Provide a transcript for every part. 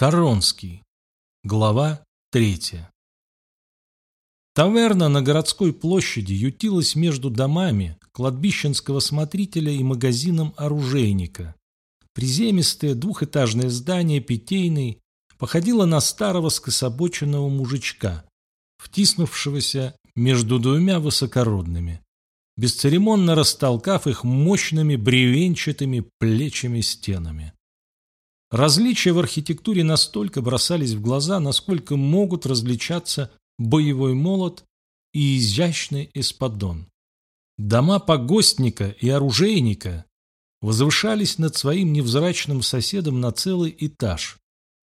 Таронский. Глава третья. Таверна на городской площади ютилась между домами кладбищенского смотрителя и магазином оружейника. Приземистое двухэтажное здание питейной походило на старого скособоченного мужичка, втиснувшегося между двумя высокородными, бесцеремонно растолкав их мощными бревенчатыми плечами стенами. Различия в архитектуре настолько бросались в глаза, насколько могут различаться боевой молот и изящный эспадон. Дома погостника и оружейника возвышались над своим невзрачным соседом на целый этаж,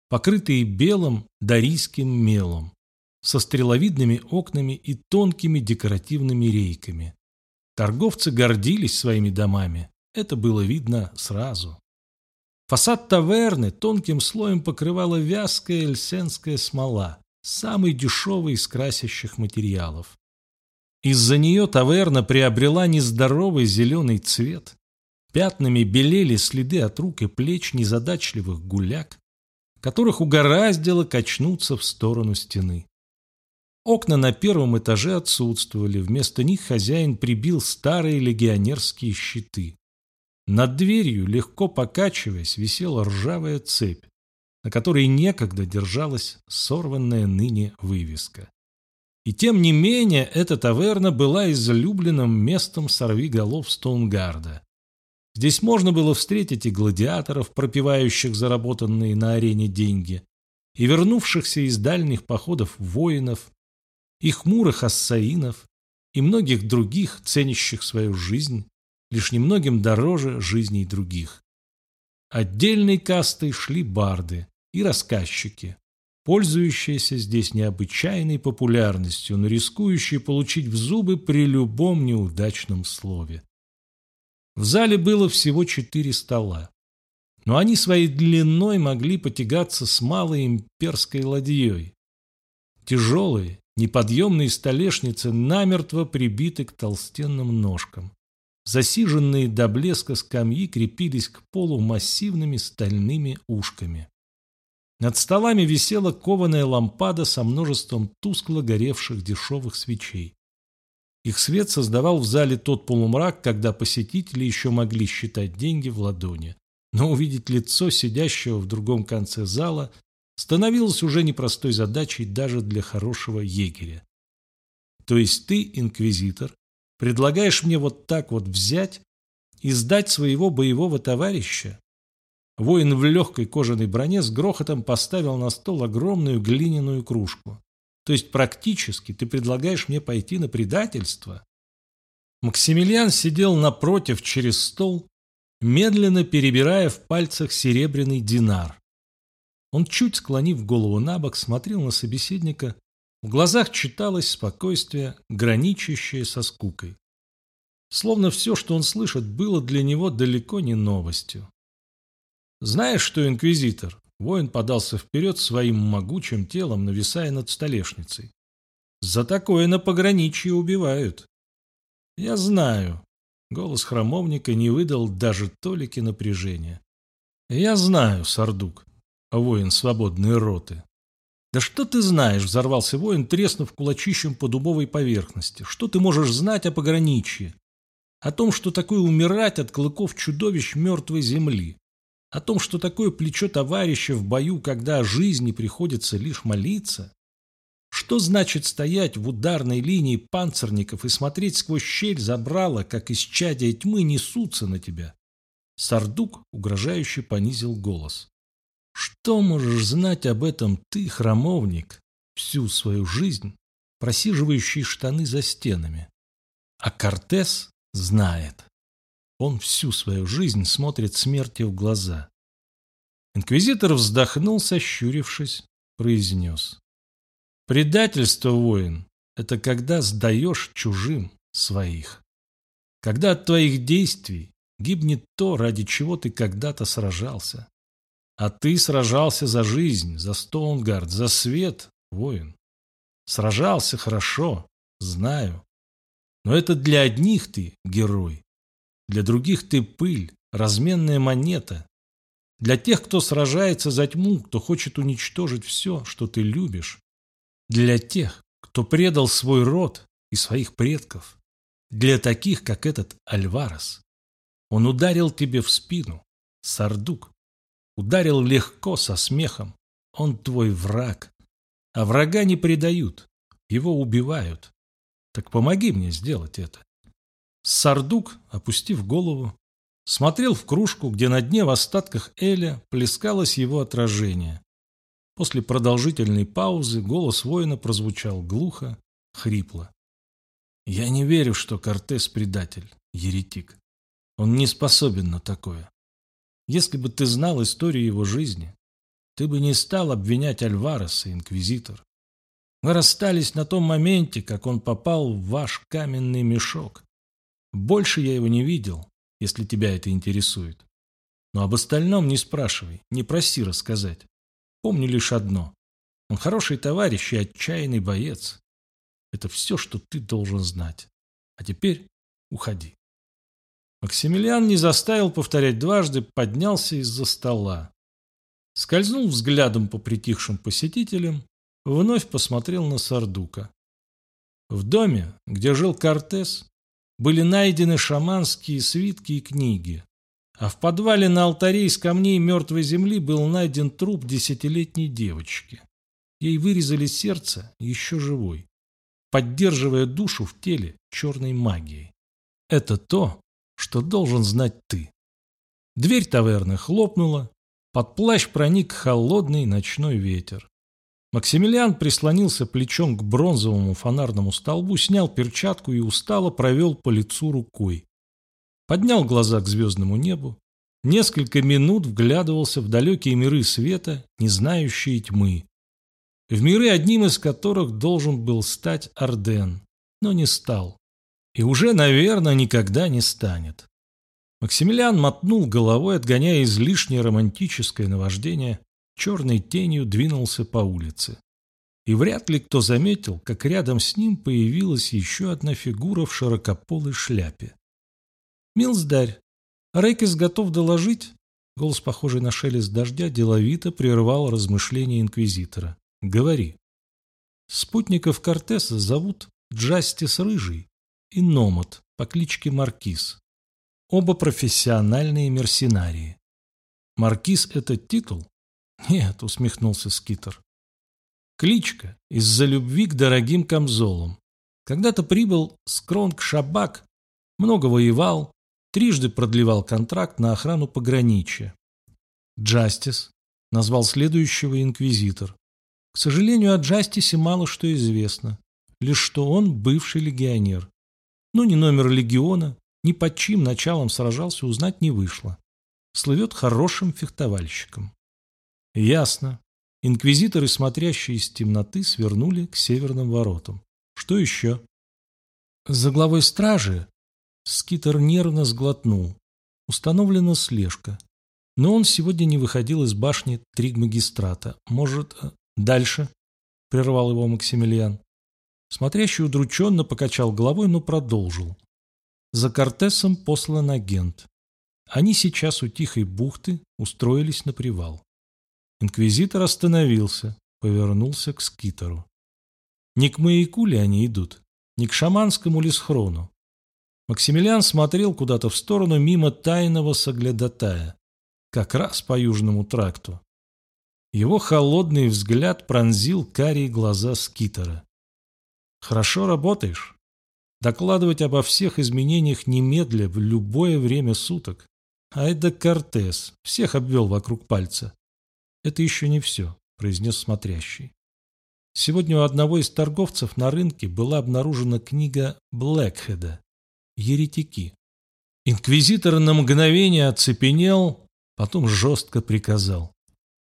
покрытые белым дарийским мелом, со стреловидными окнами и тонкими декоративными рейками. Торговцы гордились своими домами, это было видно сразу. Фасад таверны тонким слоем покрывала вязкая эльсенская смола, самый дешевый из красящих материалов. Из-за нее таверна приобрела нездоровый зеленый цвет. Пятнами белели следы от рук и плеч незадачливых гуляк, которых угораздило качнуться в сторону стены. Окна на первом этаже отсутствовали, вместо них хозяин прибил старые легионерские щиты. Над дверью, легко покачиваясь, висела ржавая цепь, на которой некогда держалась сорванная ныне вывеска. И тем не менее, эта таверна была излюбленным местом сорвиголов Стоунгарда. Здесь можно было встретить и гладиаторов, пропивающих заработанные на арене деньги, и вернувшихся из дальних походов воинов, и хмурых ассаинов, и многих других, ценящих свою жизнь лишь немногим дороже жизней других. Отдельной кастой шли барды и рассказчики, пользующиеся здесь необычайной популярностью, но рискующие получить в зубы при любом неудачном слове. В зале было всего четыре стола, но они своей длиной могли потягаться с малой имперской ладьей. Тяжелые, неподъемные столешницы намертво прибиты к толстенным ножкам. Засиженные до блеска скамьи крепились к полу массивными стальными ушками. Над столами висела кованая лампада со множеством тускло горевших дешевых свечей. Их свет создавал в зале тот полумрак, когда посетители еще могли считать деньги в ладони. Но увидеть лицо сидящего в другом конце зала становилось уже непростой задачей даже для хорошего егеря. То есть ты, инквизитор, Предлагаешь мне вот так вот взять и сдать своего боевого товарища? Воин в легкой кожаной броне с грохотом поставил на стол огромную глиняную кружку. То есть практически ты предлагаешь мне пойти на предательство? Максимилиан сидел напротив через стол, медленно перебирая в пальцах серебряный динар. Он, чуть склонив голову на бок, смотрел на собеседника в глазах читалось спокойствие, граничащее со скукой. Словно все, что он слышит, было для него далеко не новостью. «Знаешь что, инквизитор?» Воин подался вперед своим могучим телом, нависая над столешницей. «За такое на пограничье убивают». «Я знаю». Голос храмовника не выдал даже толики напряжения. «Я знаю, Сардук, воин свободной роты. «Да что ты знаешь?» – взорвался воин, треснув кулачищем по дубовой поверхности. «Что ты можешь знать о пограничье? О том, что такое умирать от клыков чудовищ мертвой земли? О том, что такое плечо товарища в бою, когда о жизни приходится лишь молиться? Что значит стоять в ударной линии панцирников и смотреть сквозь щель забрала, как из чадия тьмы несутся на тебя?» Сардук угрожающе понизил голос. Что можешь знать об этом ты, храмовник, всю свою жизнь, просиживающий штаны за стенами? А Кортес знает. Он всю свою жизнь смотрит смерти в глаза. Инквизитор вздохнул, сощурившись, произнес. Предательство, воин, это когда сдаешь чужим своих. Когда от твоих действий гибнет то, ради чего ты когда-то сражался. А ты сражался за жизнь, за Стоунгард, за свет, воин. Сражался хорошо, знаю. Но это для одних ты герой. Для других ты пыль, разменная монета. Для тех, кто сражается за тьму, кто хочет уничтожить все, что ты любишь. Для тех, кто предал свой род и своих предков. Для таких, как этот Альварес. Он ударил тебе в спину, Сардук. Ударил легко, со смехом. Он твой враг. А врага не предают, его убивают. Так помоги мне сделать это. Сардук, опустив голову, смотрел в кружку, где на дне в остатках Эля плескалось его отражение. После продолжительной паузы голос воина прозвучал глухо, хрипло. «Я не верю, что Кортес предатель, еретик. Он не способен на такое. Если бы ты знал историю его жизни, ты бы не стал обвинять Альвареса, инквизитор. Мы расстались на том моменте, как он попал в ваш каменный мешок. Больше я его не видел, если тебя это интересует. Но об остальном не спрашивай, не проси рассказать. Помню лишь одно. Он хороший товарищ и отчаянный боец. Это все, что ты должен знать. А теперь уходи. Максимилиан не заставил повторять дважды, поднялся из-за стола. Скользнул взглядом по притихшим посетителям, вновь посмотрел на Сардука. В доме, где жил Кортес, были найдены шаманские свитки и книги, а в подвале на алтаре из камней мертвой земли был найден труп десятилетней девочки. Ей вырезали сердце еще живой, поддерживая душу в теле черной магией. Это то, что должен знать ты. Дверь таверны хлопнула, под плащ проник холодный ночной ветер. Максимилиан прислонился плечом к бронзовому фонарному столбу, снял перчатку и устало провел по лицу рукой. Поднял глаза к звездному небу. Несколько минут вглядывался в далекие миры света, не знающие тьмы. В миры, одним из которых должен был стать Орден, но не стал и уже, наверное, никогда не станет. Максимилиан мотнул головой, отгоняя излишнее романтическое наваждение, черной тенью двинулся по улице. И вряд ли кто заметил, как рядом с ним появилась еще одна фигура в широкополой шляпе. «Милздарь, Рейкис готов доложить?» Голос, похожий на шелест дождя, деловито прервал размышления инквизитора. «Говори». Спутников Кортеса зовут Джастис Рыжий и Номот по кличке Маркиз. Оба профессиональные мерсенарии. Маркиз – это титул? Нет, усмехнулся Скитер. Кличка из-за любви к дорогим камзолам. Когда-то прибыл Скронг Шабак, много воевал, трижды продлевал контракт на охрану пограничья. Джастис назвал следующего инквизитор. К сожалению, о Джастисе мало что известно, лишь что он бывший легионер. Но ни номер легиона, ни под чьим началом сражался, узнать не вышло. Слывет хорошим фехтовальщиком. Ясно. Инквизиторы, смотрящие из темноты, свернули к северным воротам. Что еще? За главой стражи Скитер нервно сглотнул. Установлена слежка. Но он сегодня не выходил из башни Тригмагистрата. Может, э, дальше? Прервал его Максимилиан. Смотрящий удрученно покачал головой, но продолжил. За Кортесом послан агент. Они сейчас у Тихой бухты устроились на привал. Инквизитор остановился, повернулся к скитеру. Не к маяку ли они идут? Не к шаманскому ли схрону? Максимилиан смотрел куда-то в сторону мимо тайного соглядатая, как раз по южному тракту. Его холодный взгляд пронзил карие глаза скитера. Хорошо работаешь. Докладывать обо всех изменениях немедля в любое время суток. А это Кортес. Всех обвел вокруг пальца. Это еще не все, произнес смотрящий. Сегодня у одного из торговцев на рынке была обнаружена книга Блэкхеда «Еретики». Инквизитор на мгновение оцепенел, потом жестко приказал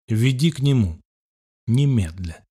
«Веди к нему, немедля».